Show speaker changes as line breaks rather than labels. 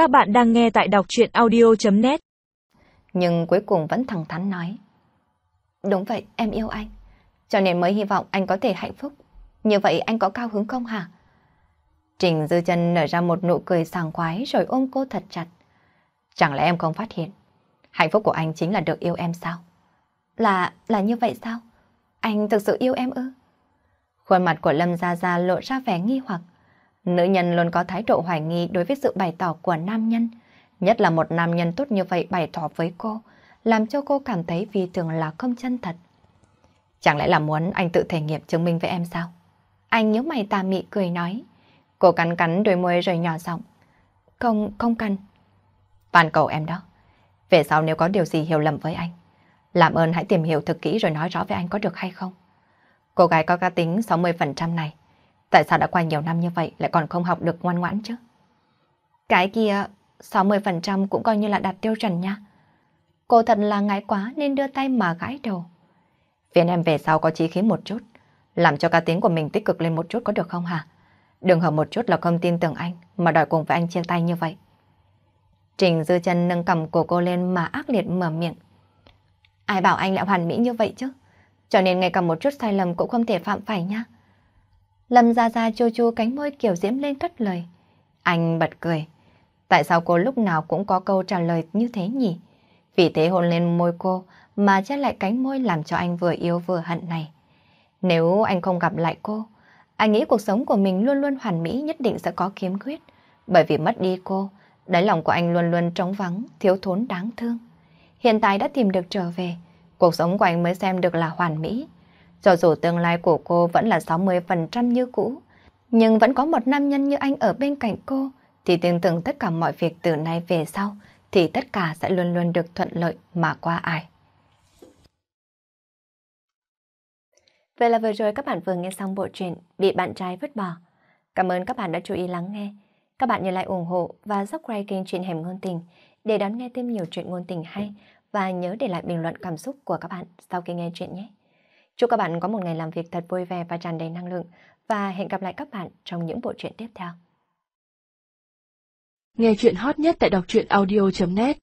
Các bạn đang nghe tại đọc chuyện audio.net
Nhưng cuối cùng vẫn thẳng thắn nói. Đúng vậy, em yêu anh. Cho nên mới hy vọng anh có thể hạnh phúc. Như vậy anh có cao hứng không hả? Trình Dư chân nở ra một nụ cười sảng khoái rồi ôm cô thật chặt. Chẳng lẽ em không phát hiện? Hạnh phúc của anh chính là được yêu em sao? Là, là như vậy sao? Anh thực sự yêu em ư? Khuôn mặt của Lâm Gia Gia lộ ra vẻ nghi hoặc. Nữ nhân luôn có thái độ hoài nghi đối với sự bày tỏ của nam nhân. Nhất là một nam nhân tốt như vậy bày tỏ với cô, làm cho cô cảm thấy vì thường là không chân thật. Chẳng lẽ là muốn anh tự thể nghiệm chứng minh với em sao? Anh nhớ mày tà mị cười nói. Cô cắn cắn đôi môi rồi nhỏ giọng. Không, không cần. Van cầu em đó. Về sau nếu có điều gì hiểu lầm với anh, làm ơn hãy tìm hiểu thật kỹ rồi nói rõ với anh có được hay không. Cô gái có cá tính 60% này, tại sao đã qua nhiều năm như vậy lại còn không học được ngoan ngoãn chứ? Cái kia, 60% cũng coi như là đạt tiêu chuẩn nha. Cô thật là ngại quá nên đưa tay mà gãi đầu. Phiền em về sau có trí khí một chút, làm cho cá tính của mình tích cực lên một chút có được không hả? Đừng hở một chút là không tin tưởng anh mà đòi cùng với anh chia tay như vậy. Trình dư chân nâng cầm của cô lên mà ác liệt mở miệng. Ai bảo anh lại hoàn mỹ như vậy chứ? Cho nên ngay cả một chút sai lầm cũng không thể phạm phải nha. Lâm ra ra chua chua cánh môi kiểu diễm lên cất lời. Anh bật cười. Tại sao cô lúc nào cũng có câu trả lời như thế nhỉ? Vì thế hôn lên môi cô mà che lại cánh môi làm cho anh vừa yêu vừa hận này. Nếu anh không gặp lại cô, anh nghĩ cuộc sống của mình luôn luôn hoàn mỹ nhất định sẽ có kiếm khuyết. Bởi vì mất đi cô, đáy lòng của anh luôn luôn trống vắng, thiếu thốn đáng thương. Hiện tại đã tìm được trở về, cuộc sống của anh mới xem được là hoàn mỹ. Cho dù tương lai của cô vẫn là 60% như cũ, nhưng vẫn có một nam nhân như anh ở bên cạnh cô, thì tin tưởng tất cả mọi việc từ nay về sau, thì tất cả sẽ luôn luôn được thuận lợi mà qua ai. Vậy là vừa rồi các bạn vừa nghe xong bộ truyện Bị bạn trai vứt bỏ. Cảm ơn các bạn đã chú ý lắng nghe. Các bạn nhớ lại ủng hộ và subscribe kênh truyện Hẻm Ngôn Tình để đón nghe thêm nhiều chuyện ngôn tình hay và nhớ để lại bình luận cảm xúc của các bạn sau khi nghe chuyện nhé. Chúc các bạn có một ngày làm việc thật vui vẻ và tràn đầy năng lượng và hẹn gặp lại các bạn trong những bộ truyện tiếp theo.
Nghe chuyện hot nhất tại đọc truyện audio.net